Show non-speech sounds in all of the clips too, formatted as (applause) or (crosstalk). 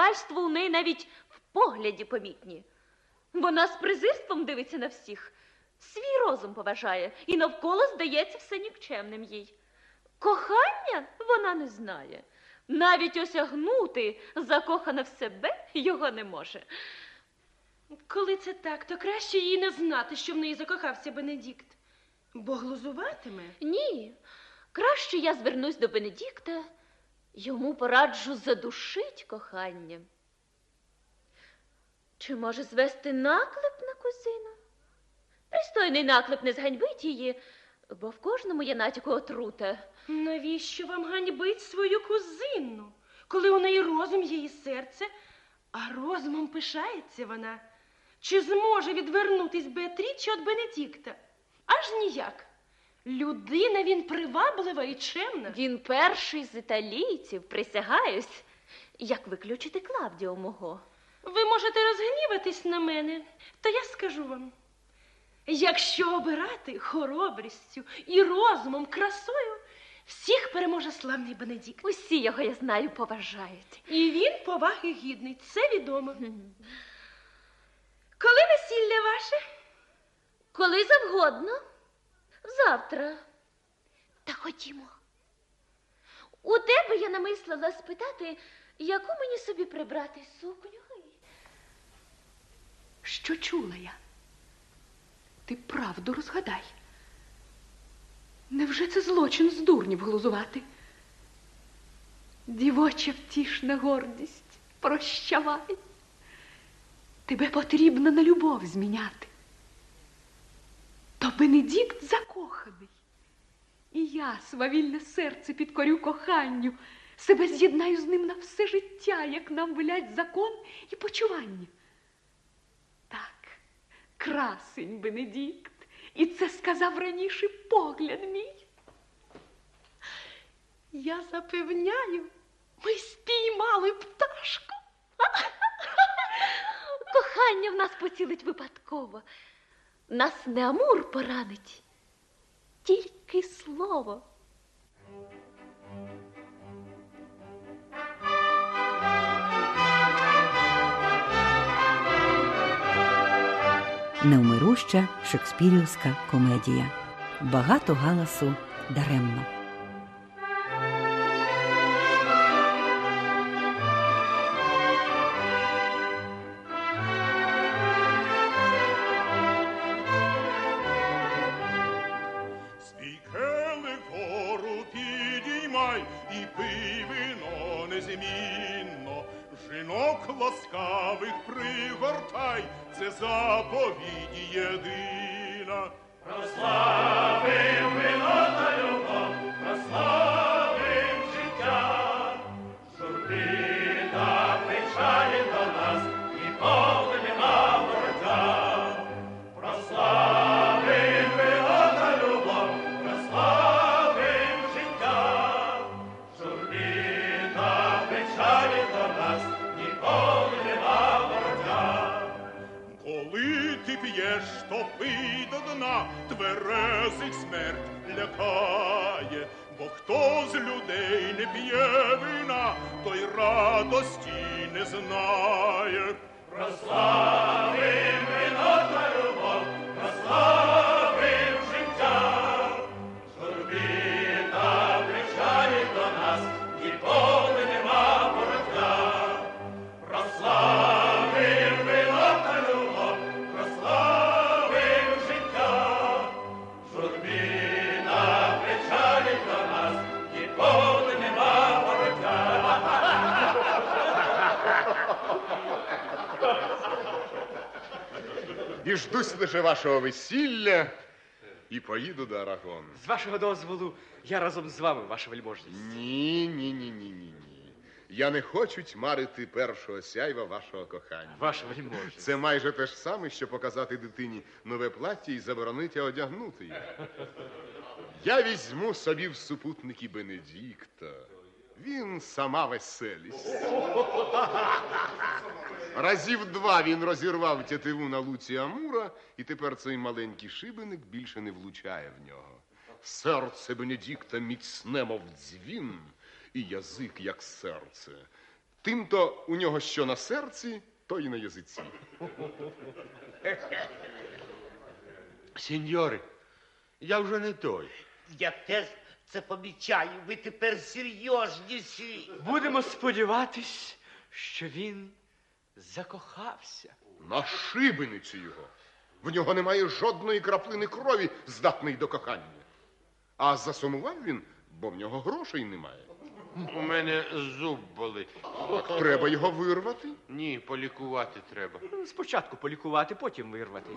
зухвальство у неї навіть в погляді помітні. Вона з презирством дивиться на всіх, свій розум поважає і навколо здається все нікчемним їй. Кохання вона не знає. Навіть осягнути закохана в себе його не може. Коли це так, то краще їй не знати, що в неї закохався Бенедикт. Бо глузуватиме. Ні, краще я звернусь до Бенедікта, йому пораджу задушить кохання. Чи може звести наклеп на кузину? Пристойний наклеп не зганьбить її, бо в кожному є натяку отрута. Навіщо вам ганьбить свою кузину, коли у неї розум і серце, а розумом пишається вона? Чи зможе відвернутись Беатрічі від Бенедикта? Аж ніяк. Людина він приваблива і чемна. Він перший з італійців, присягаюсь. Як виключити Клавдіо мого? Ви можете розгніватись на мене, то я скажу вам. Якщо обирати хоробрістю і розумом, красою, всіх переможе славний Бенедикт. Усі його, я знаю, поважають. І він поваги гідний, це відомо. Коли весілля ваше? Коли завгодно. Завтра. Та ходімо. У тебе я намислила спитати, яку мені собі прибрати сукню. Що чула я? Ти правду розгадай. Невже це злочин з дурнів глузувати? Дівоча втішна гордість, прощавай. Тебе потрібно на любов зміняти. То Бенедикт закоханий. І я свавільне серце підкорю коханню, себе з'єднаю з ним на все життя, як нам велять закон і почування. Так, красень Бенедикт, і це сказав раніше погляд мій. Я запевняю, ми спіймали пташку. Кохання в нас поцілить випадково. Нас не Амур поранить, тільки слово. Невмируща шекспірівська комедія. Багато галасу даремно. Це заповіді єдина. Тверезих смерть лякає, бо хто з людей не п'є вина, той радості не знає. Прославим Діждусь лише вашого весілля і поїду до Арагону. З вашого дозволу, я разом з вами, ваша вельможність. Ні, ні, ні, ні, ні, ні. Я не хочу тьмарити першого сяйва вашого кохання. Ваша вельможність. Це майже те ж саме, що показати дитині нове плаття і заборонити одягнути його. Я візьму собі в супутники Бенедикта. Він сама веселість. Разів два він розірвав тятиву на луці Амура, і тепер цей маленький шибеник більше не влучає в нього. Серце Бенедикта міцне, мов дзвін, і язик, як серце. Тим-то у нього що на серці, то й на язиці. Сеньори, я вже не той. Я теж це помічаю. Ви тепер серйозніші. Будемо сподіватись, що він закохався. На шибениці його. В нього немає жодної краплини крові, здатної до кохання. А засумував він, бо в нього грошей немає. У мене зуб болить. Так треба його вирвати. Ні, полікувати треба. Спочатку полікувати, потім вирвати.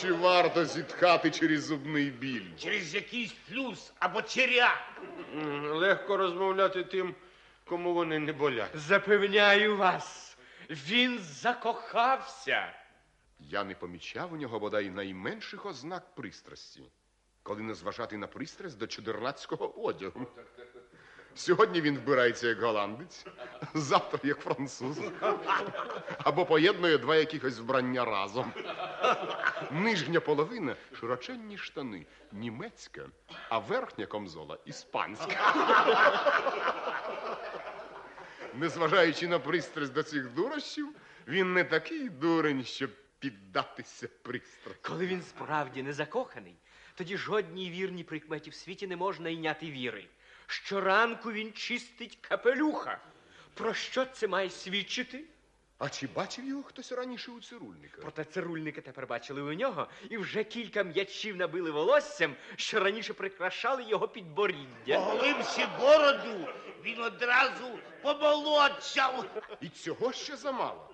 Чи варто зітхати через зубний біль? Через якийсь флюс або черяк. Легко розмовляти тим, кому вони не болять. Запевняю вас, він закохався. Я не помічав у нього бодай найменших ознак пристрасті, коли не зважати на пристрасть до чудернацького одягу. Сьогодні він вбирається як голландець, завтра як француз. Або поєднує два якихось вбрання разом. Нижня половина широченні штани, німецька, а верхня комзола іспанська. Незважаючи на пристрасть до цих дурощів, він не такий дурень, щоб піддатися пристрасті. Коли він справді не закоханий, тоді жодній вірній прикметі в світі не можна йняти віри. Щоранку він чистить капелюха. Про що це має свідчити? А чи бачив його хтось раніше у цирульника? Проте цирульника тепер бачили у нього, і вже кілька м'ячів набили волоссям, що раніше прикрашали його підборіддя. Оголивши бороду, він одразу помолодшав. І цього ще замало.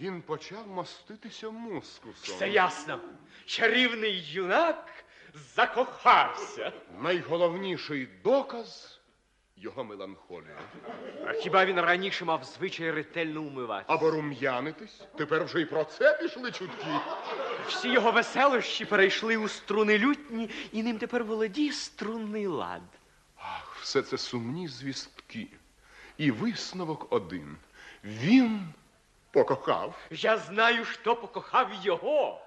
Він почав маститися мускусом. Все ясно. Чарівний юнак закохався. Найголовніший доказ його меланхолія. А хіба він раніше мав звичай ретельно умиватися? Або рум'янитись. Тепер вже й про це пішли чутки. Всі його веселощі перейшли у струни лютні, і ним тепер володіє струнний лад. Ах, все це сумні звістки. І висновок один. Він покохав. Я знаю, хто покохав його.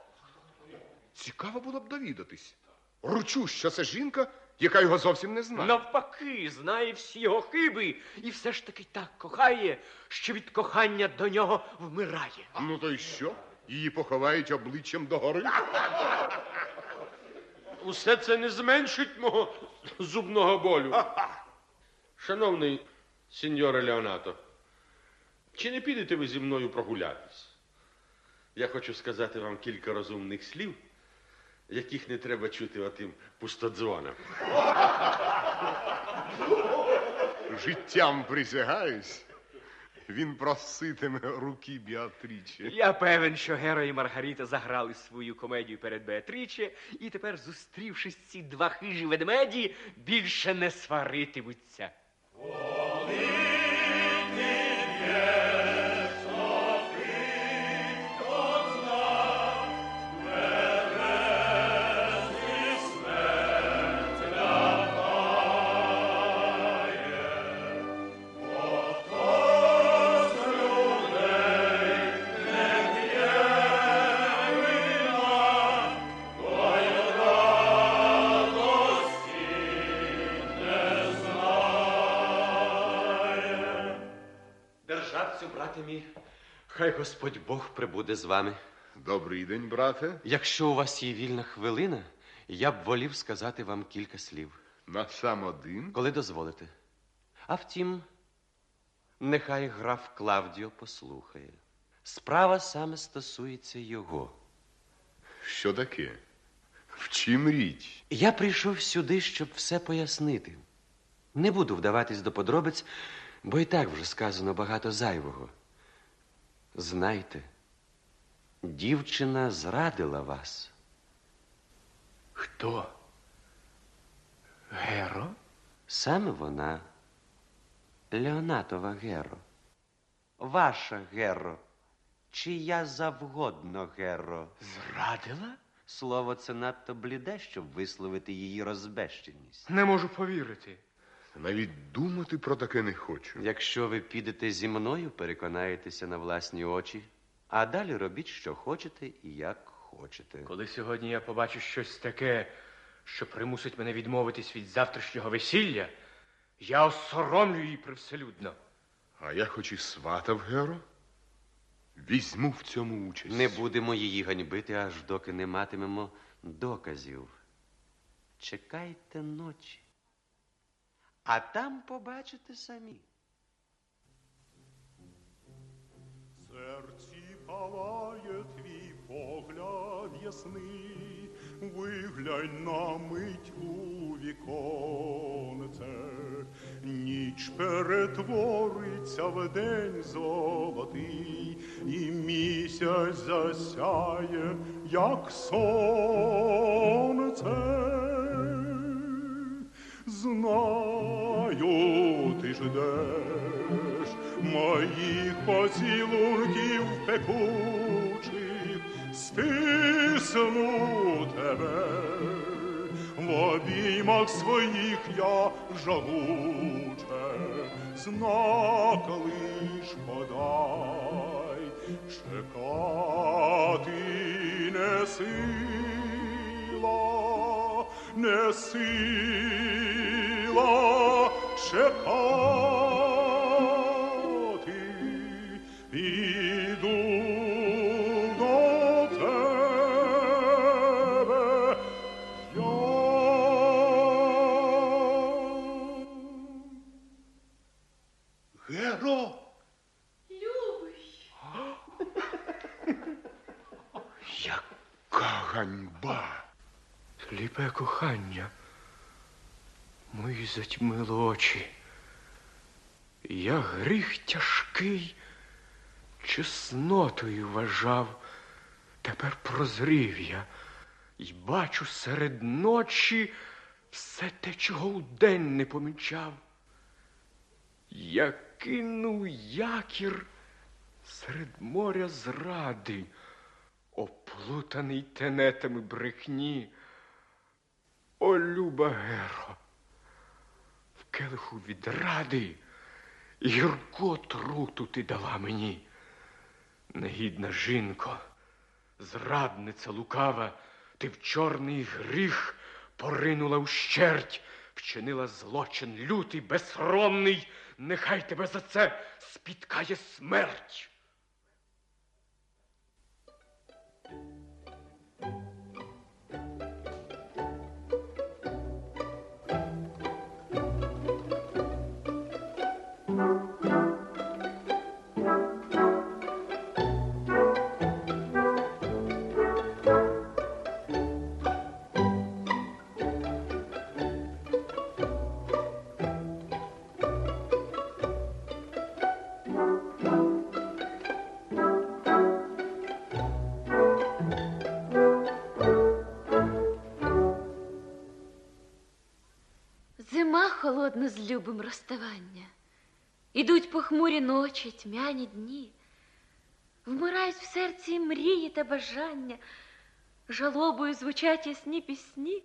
Цікаво було б довідатись. Ручу, що це жінка, яка його зовсім не знає. Навпаки, знає всі його хиби, і все ж таки так кохає, що від кохання до нього вмирає. Ну то й що? Її поховають обличчям догори? Усе це не зменшить мого зубного болю. Шановний сеньоре Леонато, чи не підете ви зі мною прогулятись? Я хочу сказати вам кілька розумних слів, яких не треба чути отим пустодзвонам. Життям присягаюсь. Він проситиме руки Біатрічі. Я певен, що Геро і Маргарита заграли свою комедію перед Беатріче, і тепер, зустрівшись ці два хижі ведмеді, більше не сваритимуться. Хай Господь Бог прибуде з вами. Добрий день, брате. Якщо у вас є вільна хвилина, я б волів сказати вам кілька слів, На сам один. коли дозволите. А втім, нехай граф Клавдіо послухає. Справа саме стосується його. Що таке? В чим річ? Я прийшов сюди, щоб все пояснити. Не буду вдаватись до подробиць, бо і так вже сказано багато зайвого. Знайте, дівчина зрадила вас. Хто? Геро? Саме вона, Леонатова Геро. Ваша Геро, чия завгодно Геро. Зрадила? Слово це надто бліде, щоб висловити її розбещеність. Не можу повірити. Навіть думати про таке не хочу. Якщо ви підете зі мною, переконаєтеся на власні очі, а далі робіть, що хочете і як хочете. Коли сьогодні я побачу щось таке, що примусить мене відмовитись від завтрашнього весілля, я осоромлю її привселюдно. А я хоч і сватав Геро, візьму в цьому участь. Не будемо її ганьбити, аж доки не матимемо доказів. Чекайте ночі. А там побачите самі. серці палає твій погляд ясний, виглянь на мить у віконце, ніч перетвориться в день золотий, і місяць засяє, як сонце. Знаю, ждеш моїх поцілунків пекучих, стисну тебе, в обіймах своїх я жагуче, знак лиш подай, чекати не сила, не сила чекати, іду до тебе я. Геро! Яка ганьба! Сліпе кохання. Мої затьмило очі. Я гріх тяжкий, чеснотою вважав. Тепер прозрів я і бачу серед ночі все те, чого вдень не помічав. Я кинув якір серед моря зради, оплутаний тенетами брехні. О, люба Геро, в від відради гірко труту ти дала мені. Негідна жінко, зрадниця лукава, ти в чорний гріх поринула ущерть, вчинила злочин лютий, безсромний, нехай тебе за це спіткає смерть. Зима холодна з любим розставання. Ідуть похмурі ночі, тьмяні дні. Вмирають в серці мрії та бажання, жалобою звучать ясні пісні,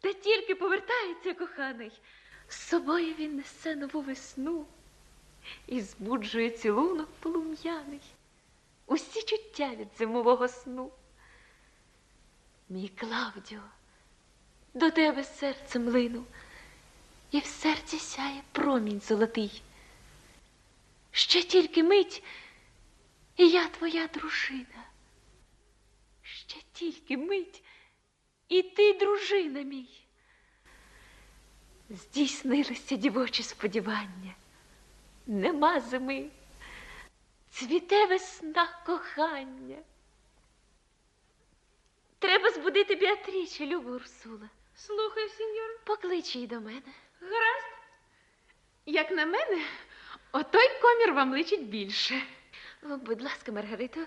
та тільки повертається коханий. З собою він несе нову весну і збуджує цілунок полум'яний. Усі чуття від зимового сну. Мій Клавдіо, до тебе серцем лину, і в серці сяє промінь золотий. Ще тільки мить, і я твоя дружина. Ще тільки мить, і ти, дружина мій. Здійснилися дівочі сподівання. Нема зими, цвіте весна кохання. Треба збудити Біатріче, любу Урсула. Слухай, сеньор. Поклич її до мене. Гаразд. Як на мене, отой комір вам личить більше. Будь ласка, Маргарито,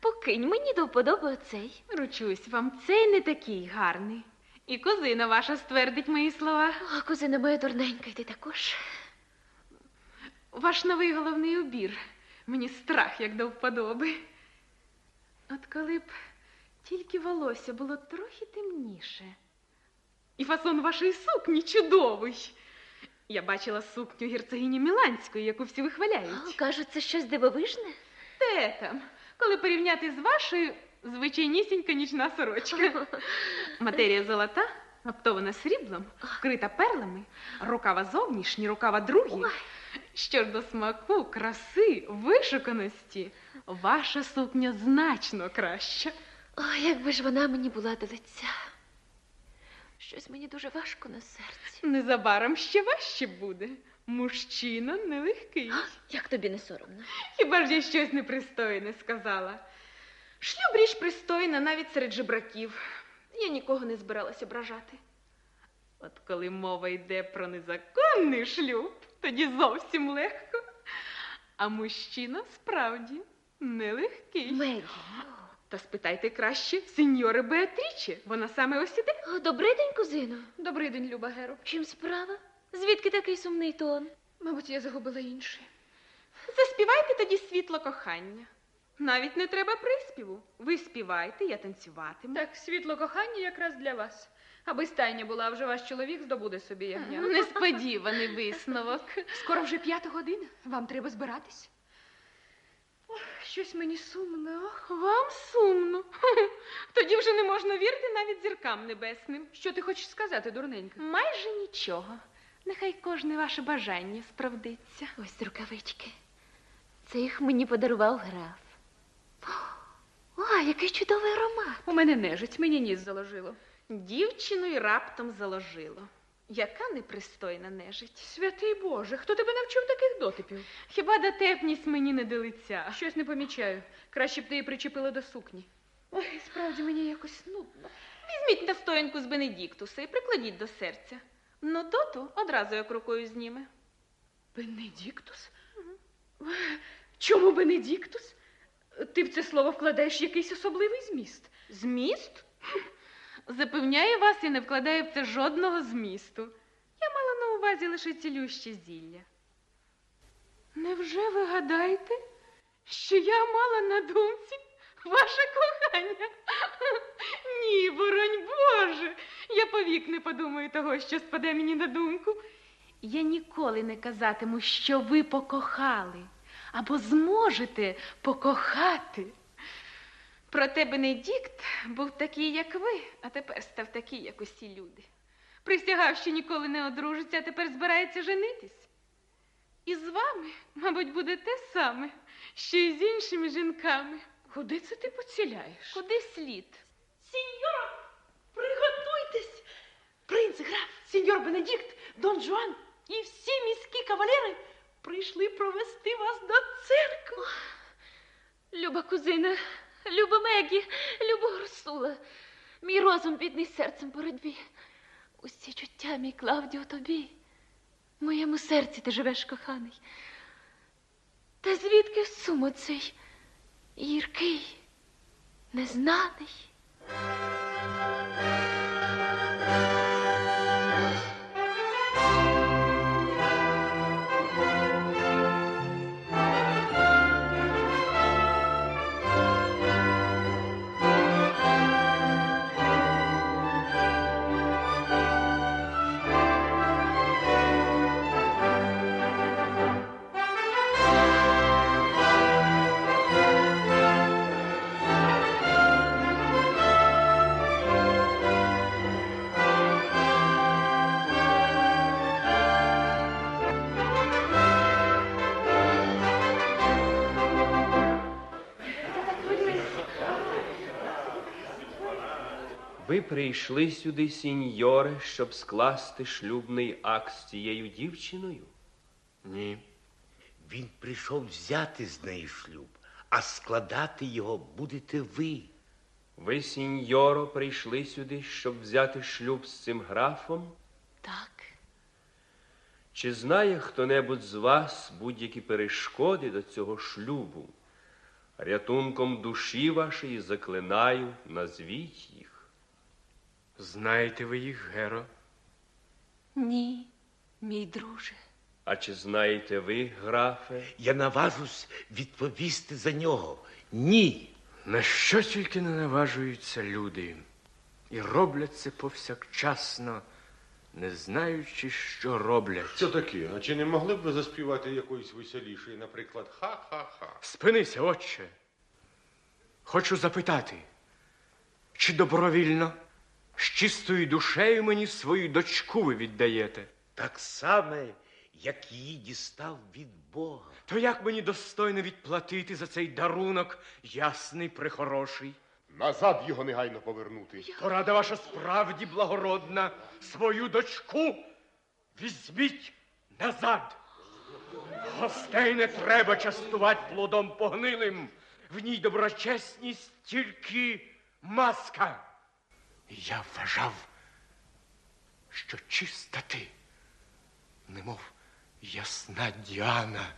покинь мені до вподоби оцей. Ручусь вам, цей не такий гарний. І кузина ваша ствердить мої слова. О, кузина моя дурненька, і ти також. Ваш новий головний убір. Мені страх, як до вподоби. От коли б тільки волосся було трохи темніше. І фасон вашої сукні чудовий. Я бачила сукню герцогині Міланської, яку всі вихваляють. О, кажуть, це щось дивовижне. Де там? Коли порівняти з вашою звичайнісінька нічна сорочка. (laughs) Матерія золота, оптована сріблом, вкрита перлами, рукава зовнішні, рукава другі. Що ж до смаку, краси, вишуканості, ваша сукня значно краща. Ой, якби ж вона мені була до лиця. Щось мені дуже важко на серці. Незабаром ще важче буде. Мужчина нелегкий. Як тобі не соромно? Хіба ж я щось непристойне сказала? Шлюб річ пристойна навіть серед жебраків. Я нікого не збиралась ображати. От коли мова йде про незаконний шлюб, тоді зовсім легко. А мужчина справді нелегкий. Мегі. Та спитайте краще сеньори Беатріче. Вона саме ось іде. Добрий день, кузино. Добрий день, Люба Геро. Чим справа? Звідки такий сумний тон? Мабуть, я загубила інший. Заспівайте тоді світло кохання. Навіть не треба приспіву. Ви співайте, я танцюватиму. Так, світло кохання якраз для вас. Аби стайня була, а вже ваш чоловік здобуде собі ягня. Несподіваний висновок. Скоро вже п'ята година. Вам треба збиратись. Щось мені сумно. Ох. Вам сумно. (laughs) Тоді вже не можна вірити навіть зіркам небесним. Що ти хочеш сказати, дурненька? Майже нічого. Нехай кожне ваше бажання справдиться. Ось рукавички. Це їх мені подарував граф. О, який чудовий аромат. У мене нежить, мені ніс заложило. Дівчину й раптом заложило. Яка непристойна нежить. Святий Боже, хто тебе навчив таких дотипів? Хіба дотепність мені не до лиця? Щось не помічаю. Краще б ти її причепила до сукні. Ой, справді мені якось нудно. Візьміть настоянку з Бенедіктуса і прикладіть до серця. Нудоту одразу як рукою зніме. Бенедіктус? Чому Бенедіктус? Ти в це слово вкладаєш якийсь особливий зміст. Зміст? Запевняю вас, я не вкладаю в це жодного змісту. Я мала на увазі лише цілюще зілля. Невже ви гадаєте, що я мала на думці ваше кохання? (laughs) Ні, боронь Боже, я повік не подумаю того, що спаде мені на думку. Я ніколи не казатиму, що ви покохали або зможете покохати. Проте Бенедікт був такий, як ви, а тепер став такий, як усі люди. Присягав, що ніколи не одружиться, а тепер збирається женитись. І з вами, мабуть, буде те саме, що і з іншими жінками. Куди це ти поціляєш? Куди слід? Сеньор, приготуйтесь! Принц, граф, сеньор Бенедикт, Дон Жуан і всі міські кавалери прийшли провести вас до церкви. Люба кузина, люба Мегі, люба Урсула. Мій розум бідний серцем боротьбі. Усі чуття, мій Клавдіо, тобі. В моєму серці ти живеш, коханий. Та звідки сум оцей гіркий, незнаний? Ви прийшли сюди, сіньоре, щоб скласти шлюбний акт з цією дівчиною? Ні. Він прийшов взяти з неї шлюб, а складати його будете ви. Ви, сіньоро, прийшли сюди, щоб взяти шлюб з цим графом? Так. Чи знає хто-небудь з вас будь-які перешкоди до цього шлюбу? Рятунком душі вашої заклинаю, назвіть. Знаєте ви їх, Геро? Ні, мій друже. А чи знаєте ви, графе? Я наважусь відповісти за нього. Ні. На що тільки не наважуються люди і роблять це повсякчасно, не знаючи, що роблять. Це таке, а чи не могли б ви заспівати якоїсь веселішої, наприклад, ха-ха-ха? Спинися, отче. Хочу запитати, чи добровільно, з чистою душею мені свою дочку ви віддаєте? Так саме як її дістав від Бога. То як мені достойно відплатити за цей дарунок, ясний прихороший? Назад його негайно повернути. Порада ваша справді благородна. Свою дочку візьміть назад. Гостей не треба частувати плодом погнилим. В ній доброчесність тільки маска. Я вважав, що чиста ти, немов ясна Діана.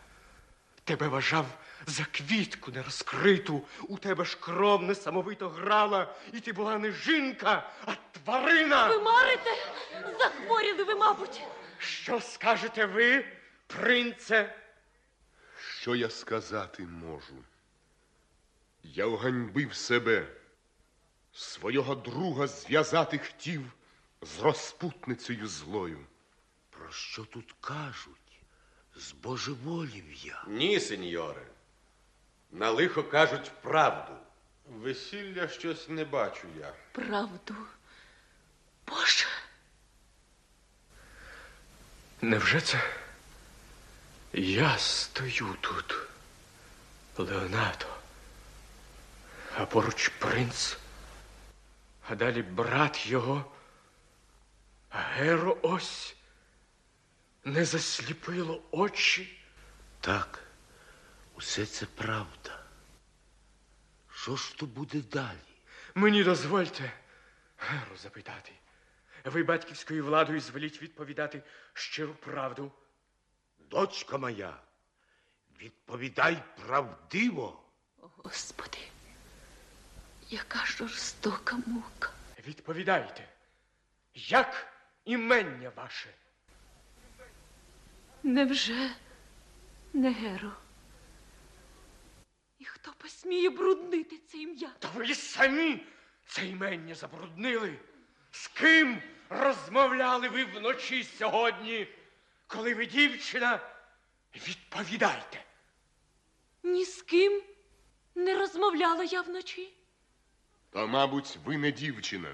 Тебе вважав за квітку нерозкриту, у тебе ж кров несамовито грала, і ти була не жінка, а тварина. Ви марите? Захворіли ви, мабуть. Що скажете ви, принце? Що я сказати можу? Я оганьбив себе, свого друга зв'язати хотів з розпутницею злою. Про що тут кажуть? Збожеволів я. Ні, сеньоре. На лихо кажуть правду. Весілля щось не бачу я. Правду. Боже. Невже це я стою тут, Леонардо, а поруч принц, а далі брат його, а Геро ось не засліпило очі. Так, усе це правда. Що ж то буде далі? Мені дозвольте Геро запитати. Ви батьківською владою звеліть відповідати щиру правду. Дочка моя, відповідай правдиво. Господи, яка жорстока мука. Відповідайте, як імення ваше? Невже не Геро? І хто посміє бруднити це ім'я? Та ви самі це імення забруднили. З ким розмовляли ви вночі сьогодні, коли ви дівчина? Відповідайте. Ні з ким не розмовляла я вночі. Та, мабуть, ви не дівчина.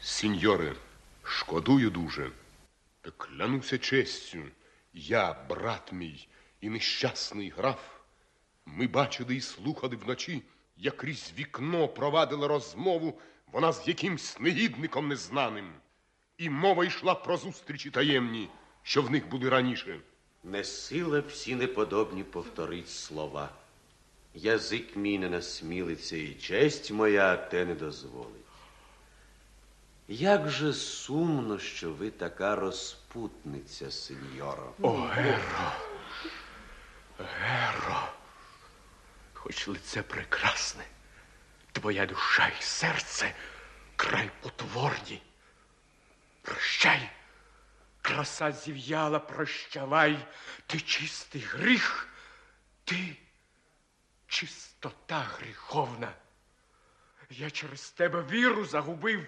Сіньоре, шкодую дуже. Та клянуся честю, я, брат мій і нещасний граф, ми бачили і слухали вночі, як крізь вікно провадила розмову вона з якимсь негідником незнаним. І мова йшла про зустрічі таємні, що в них були раніше. Не сила всі неподобні повторить слова. Язик мій не насмілиться, і честь моя те не дозволить. Як же сумно, що ви така розпутниця, сеньоро. О, Геро, Геро, хоч лице прекрасне, твоя душа і серце край потворні. Прощай, краса зів'яла, прощавай, ти чистий гріх, ти чистота гріховна. Я через тебе віру загубив,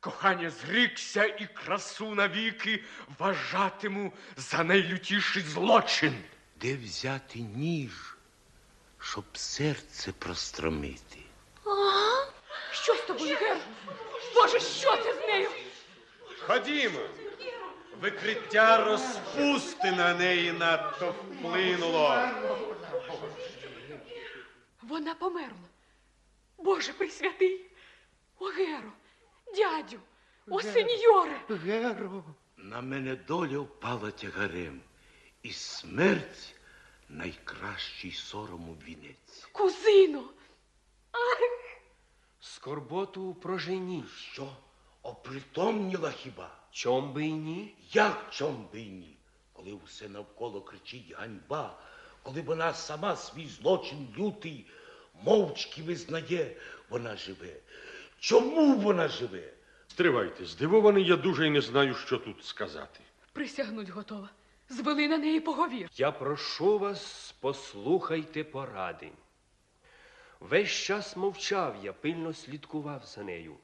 кохання зрікся і красу навіки вважатиму за найлютіший злочин. Де взяти ніж, щоб серце простромити? Що з тобою, Гер? Боже, що це з нею? Ходімо. Викриття розпусти на неї надто вплинуло. Вона померла. Боже присвятий. О, Геро, дядю, о, сеньоре. Геро. На мене доля впала тягарем, і смерть найкращий сорому вінець. Кузино. Скорботу проженіть. Що, опритомніла хіба? Чом би й ні? Як чом би й ні? Коли усе навколо кричить ганьба, коли вона сама свій злочин лютий мовчки визнає, вона живе. Чому вона живе? Стривайте, здивований я дуже і не знаю, що тут сказати. Присягнуть готова. Звели на неї поговір. Я прошу вас, послухайте поради. Весь час мовчав я, пильно слідкував за нею.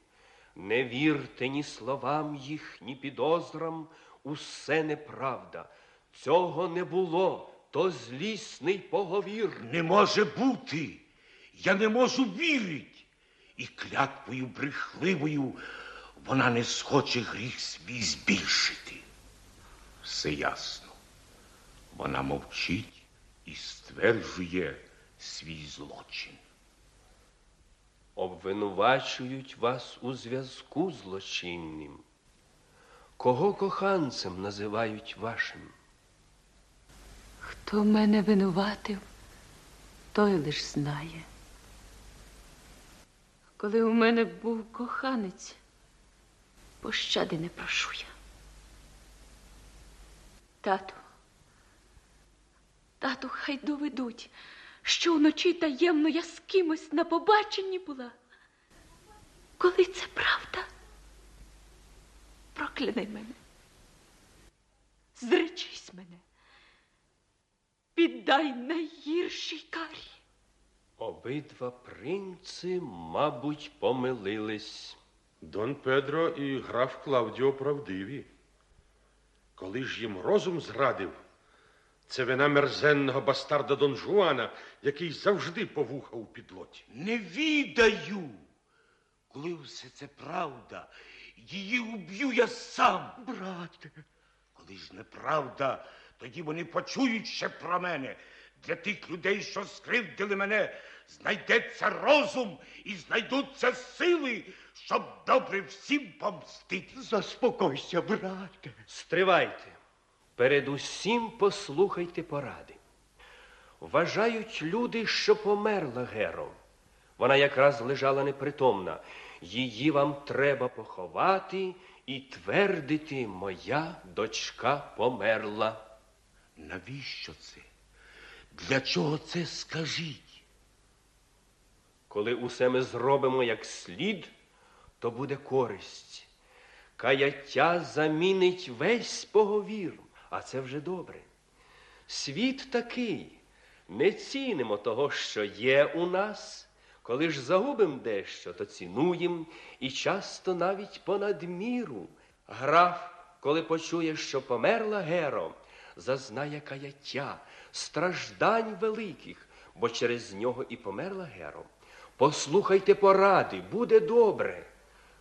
Не вірте ні словам їх, ні підозрам, усе неправда. Цього не було, то злісний поговір. Не може бути. Я не можу вірить. І клятвою брехливою вона не схоче гріх свій збільшити. Все ясно. Вона мовчить і стверджує свій злочин. Обвинувачують вас у зв'язку злочинним. Кого коханцем називають вашим? Хто мене винуватив, той лиш знає. Коли у мене був коханець, пощади не прошу я. Тату, тату, хай доведуть, що вночі таємно я з кимось на побаченні була. Коли це правда, прокляни мене. Зречись мене. Піддай найгіршій карі. Обидва принци, мабуть, помилились. Дон Педро і граф Клавдіо правдиві. Коли ж їм розум зрадив, це вина мерзенного бастарда Дон Жуана, який завжди повуха у підлоті. Не відаю. Коли все це правда, її уб'ю я сам. Брате. Коли ж неправда, тоді вони почують ще про мене. Для тих людей, що скривдили мене, знайдеться розум і знайдуться сили, щоб добре всім помстити. Заспокойся, брате. Стривайте. Передусім послухайте поради. Вважають люди, що померла Геро. Вона якраз лежала непритомна. Її вам треба поховати і твердити, моя дочка померла. Навіщо це? Для чого це скажіть? Коли усе ми зробимо як слід, то буде користь. Каяття замінить весь поговір, а це вже добре. Світ такий, не цінимо того, що є у нас. Коли ж загубим дещо, то цінуєм і часто навіть понад міру. Граф, коли почує, що померла Геро, зазнає каяття, страждань великих, бо через нього і померла Геро. Послухайте поради, буде добре.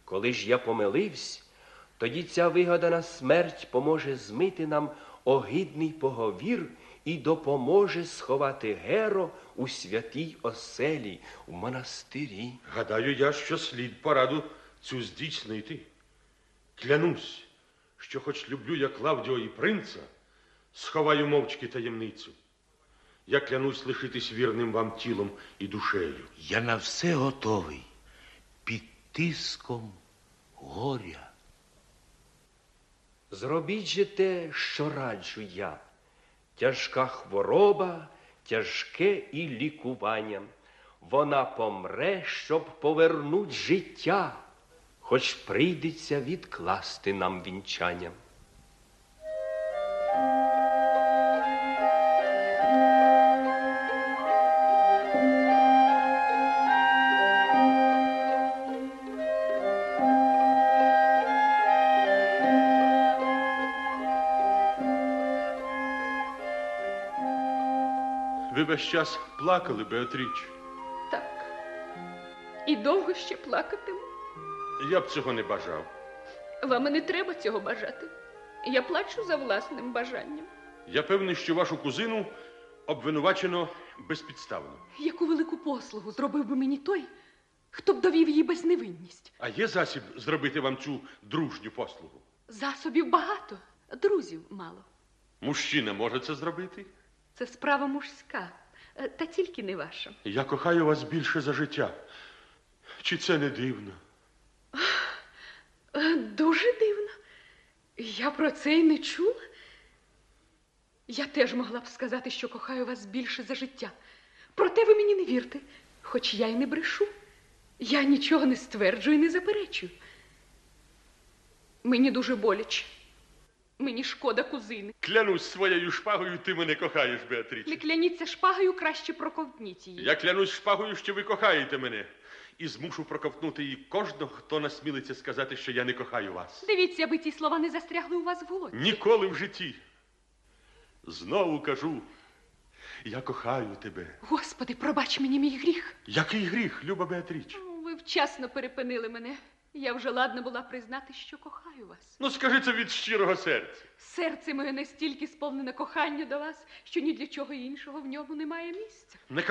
Коли ж я помилився, тоді ця вигадана смерть поможе змити нам огидний поговір і допоможе сховати Геро у святій оселі, в монастирі. Гадаю я, що слід пораду цю здійснити. Клянусь, що хоч люблю я Клавдіо і принца, сховаю мовчки таємницю. Я клянусь лишитись вірним вам тілом і душею. Я на все готовий під тиском горя. Зробіть же те, що раджу я. Тяжка хвороба, тяжке і лікування. Вона помре, щоб повернуть життя, хоч прийдеться відкласти нам вінчання. Ви весь час плакали, Беатріч. Так. І довго ще плакатиму. Я б цього не бажав. Вам і не треба цього бажати. Я плачу за власним бажанням. Я певний, що вашу кузину обвинувачено безпідставно. Яку велику послугу зробив би мені той, хто б довів її безневинність. А є засіб зробити вам цю дружню послугу? Засобів багато, друзів мало. Мужчина може це зробити? Це справа мужська, е, та тільки не ваша. Я кохаю вас більше за життя. Чи це не дивно? Е, Дуже дивно. Я про це й не чула. Я теж могла б сказати, що кохаю вас більше за життя. Проте ви мені не вірте, хоч я й не брешу. Я нічого не стверджую і не заперечую. Мені дуже боляче. Мені шкода кузини. Клянусь своєю шпагою, ти мене кохаєш, Беатріч. Не кляніться шпагою, краще проковтніть її. Я клянусь шпагою, що ви кохаєте мене. І змушу проковтнути її кожного, хто насмілиться сказати, що я не кохаю вас. Дивіться, аби ці слова не застрягли у вас в голові. Ніколи в житті. Знову кажу, я кохаю тебе. Господи, пробач мені мій гріх. Який гріх, люба Беатріч? Ви вчасно перепинили мене. Я вже ладна була признати, що кохаю вас. Ну, скажи це від щирого серця. Серце моє настільки сповнене кохання до вас, що ні для чого іншого в ньому немає місця.